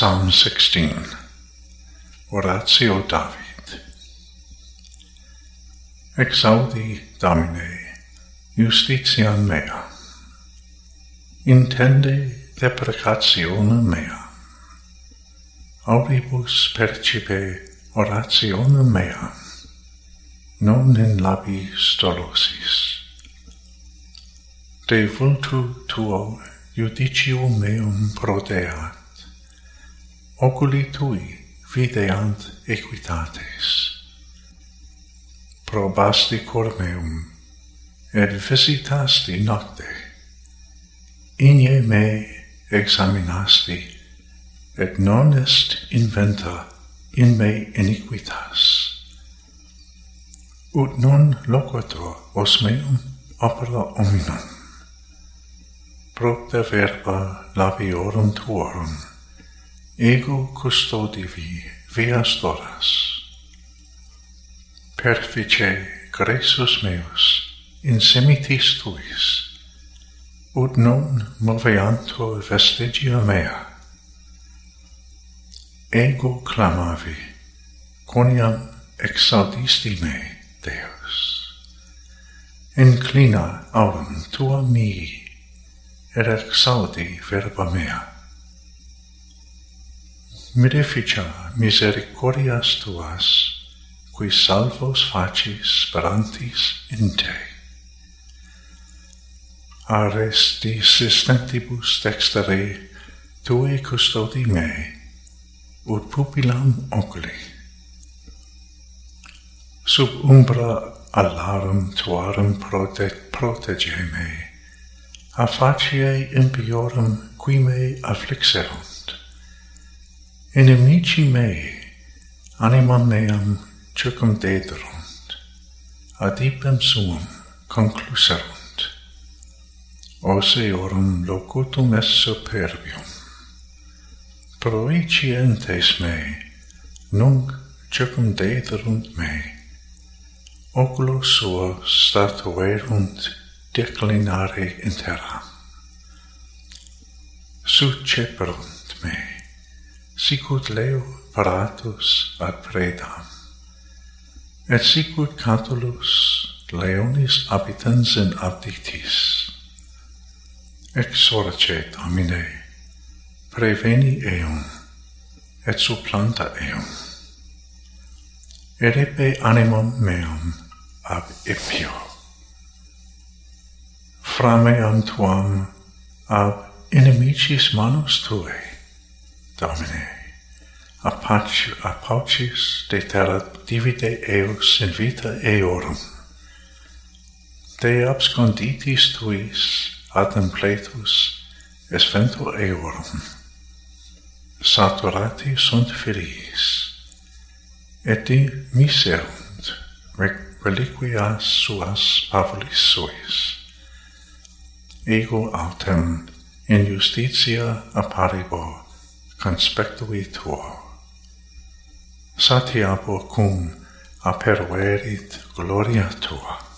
Psalm 16 Oratio David. Exaudi Domine justitiam mea. Intende deprecationem mea. Auribus percipe orationem mea. Non in labis dolosis. De vultu tuo judicium meum prodeat oculi tui videant equitates. Probasti cor meum, et visitasti nocte. Igne me examinasti, et non est inventa in me iniquitas. Ut non loquator os meum opera hominum. Propter verba labiorum tuorum, ego custodivi vias doras. Perfice gresus meus in semitis tuis, ut non moveanto vestigia mea. Ego clamavi, coniam exaudisti me, Deus. Inclina aurum tuam mihi, et exaudi verba mea mirificia misericordias tuas, qui salvos facis sperantis in te. Arestis istentibus dextere, tue custodi me, ut pupilam oculi. Sub umbra alarum tuarum prote protege me, a facie impiorum qui me afflixerunt Inimici mei, animam meam circumdederunt, ad ipem suum concluserunt. Ose iorum locutum est superbium. Proicientes mei, nunc circumdederunt mei. Oculo suo statuerunt declinare in terra. Succeperunt sicut leo paratus ad predam. Et sicut catulus leonis habitans in abdictis. Exorcet amine, preveni eum, et supplanta eum. Erepe animum meum ab epio. Frameam tuam ab inimicis manus tuae, Domine apaucis, apacis de terra divide eos in vita eorum. De absconditis tuis ad impletus es vento eorum. Saturati sunt filiis, et di miserunt reliquias suas pavolis suis. Ego autem in justitia apparibo conspectuitur satiapo cum aperuerit gloria tua.